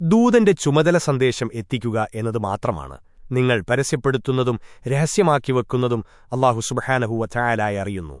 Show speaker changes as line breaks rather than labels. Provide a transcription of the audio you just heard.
ദൂതന്റെ ചുമതല സന്ദേശം എത്തിക്കുക എന്നത് മാത്രമാണ്. നിങ്ങൾ പരസ്യപ്പെടുത്തുന്നതും രഹസ്യമാക്കി വെക്കുന്നതും അള്ളാഹു സുബഹാനഹുവ ചായാലായി അറിയുന്നു.